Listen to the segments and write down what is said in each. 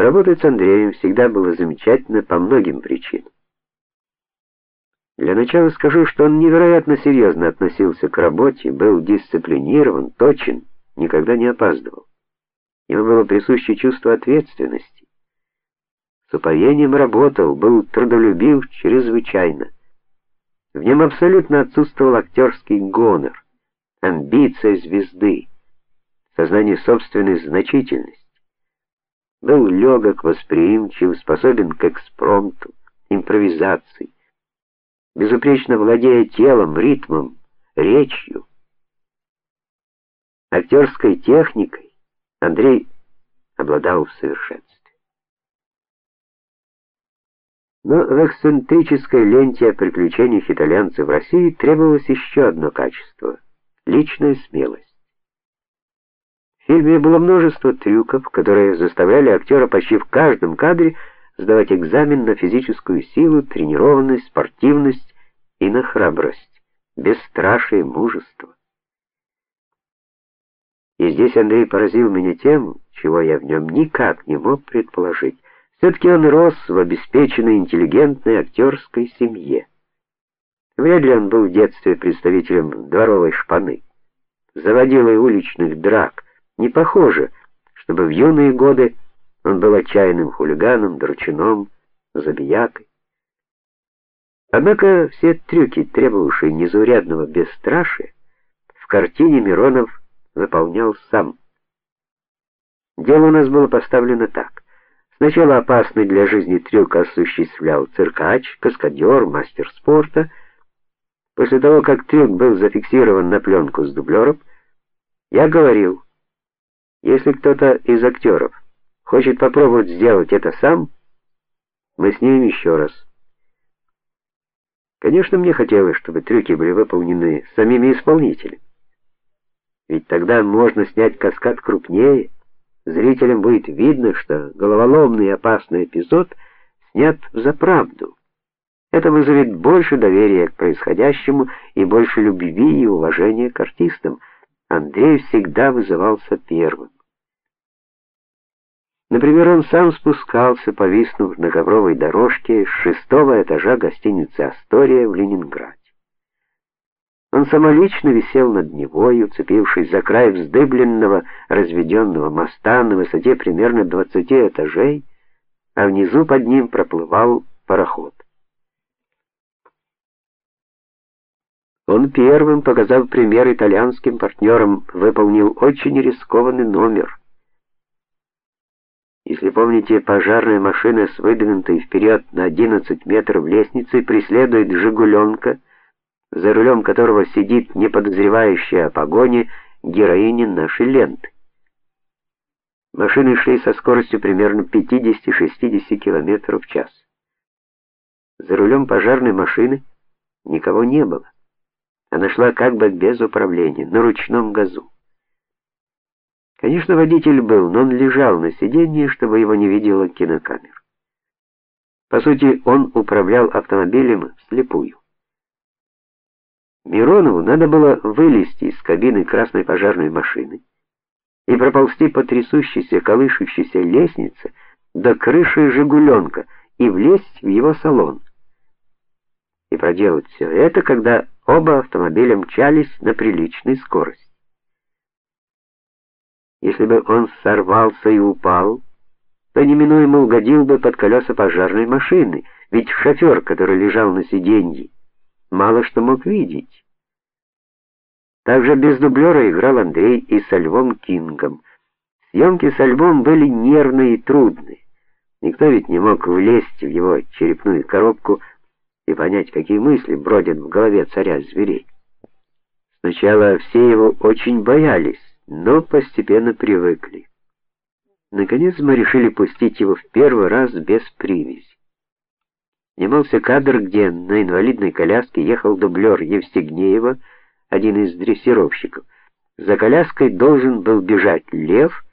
Работать с Андреем всегда было замечательно по многим причинам. Для начала скажу, что он невероятно серьезно относился к работе, был дисциплинирован, точен, никогда не опаздывал. Ему было присуще чувство ответственности. С упоением работал, был трудолюбив чрезвычайно. В нем абсолютно отсутствовал актерский гонор, амбиция звезды, сознание собственной значительности. Был легок, восприимчив, способен к экспромту, импровизации, безупречно владея телом, ритмом, речью, актерской техникой. Андрей обладал в совершенстве. Но в эксцентрической ленте о приключениях итальянцев в России требовалось еще одно качество личная смелость. Фильме было множество трюков, которые заставляли актера почти в каждом кадре сдавать экзамен на физическую силу, тренированность, спортивность и на храбрость, бесстрашие, мужество. И здесь Андрей поразил меня тем, чего я в нем никак не мог предположить. все таки он рос в обеспеченной, интеллигентной актерской семье. Вряд ли он был в детстве представителем дворовой шпаны, заводилой уличных драк. Не похоже, чтобы в юные годы он был отчаянным хулиганом, дручуном, забиякой. Однако все трюки, требовавшие незаурядного бесстрашия, в картине Миронов выполнял сам. Дело у нас было поставлено так: сначала опасный для жизни трюк осуществлял циркач, каскадер, мастер спорта. После того, как трюк был зафиксирован на пленку с дублером, я говорил: если кто-то из актеров хочет попробовать сделать это сам, мы снимем еще раз. Конечно, мне хотелось, чтобы трюки были выполнены самими исполнителями. Ведь тогда можно снять каскад крупнее. Зрителям будет видно, что головоломный и опасный эпизод снят за правду. Это вызовет больше доверия к происходящему и больше любви и уважения к артистам. Андрей всегда вызывался первым. Например, он сам спускался, повиснув на ковровой дорожке с шестого этажа гостиницы Астория в Ленинграде. Он самолично висел над Невой, уцепившись за край вздыбленного разведенного моста на высоте примерно 20 этажей, а внизу под ним проплывал пароход. Он первым, показав пример итальянским партнерам, выполнил очень рискованный номер. Если помните, пожарная машина с выдвинутой вперед на 11 метров лестницей преследует Жигуленка за рулем которого сидит не подозревающая о погоне героиня нашей ленты. Машины шли со скоростью примерно 50-60 км в час. За рулем пожарной машины никого не было. Она шла как бы без управления, на ручном газу. Конечно, водитель был, но он лежал на сиденье, чтобы его не видела кинокамера. По сути, он управлял автомобилем вслепую. Миронову надо было вылезти из кабины красной пожарной машины и проползти по трясущейся, колышущейся лестнице до крыши Жигуленка и влезть в его салон. И проделать все это, когда оба автомобиля мчались на приличной скорости. Если бы он сорвался и упал, то неминуемо угодил бы под колеса пожарной машины, ведь шофер, который лежал на сиденье, мало что мог видеть. Также без дублера играл Андрей и со Львом Кингом. Съемки со Львом были нервные и трудные. Никто ведь не мог влезть в его черепную коробку и понять, какие мысли бродят в голове царя зверей. Сначала все его очень боялись, но постепенно привыкли. Наконец мы решили пустить его в первый раз без привязи. Снимался кадр, где на инвалидной коляске ехал дублер Евстигнеева, один из дрессировщиков. За коляской должен был бежать лев,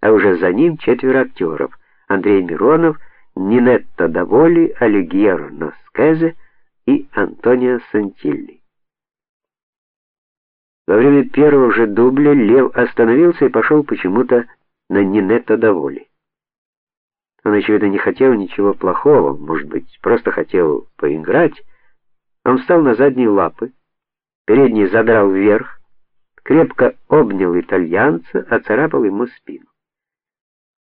а уже за ним четверо актеров: Андрей Миронов, Нинетта Даволи, Алигьеро Носкезе и Антонио Сантилли. Во время первого же дубля лев остановился и пошел почему-то на Нинетта Даволи. Он очевидно не хотел ничего плохого, может быть, просто хотел поиграть. Он встал на задние лапы, передние задрал вверх, крепко обнял итальянца, оцарапал ему спину.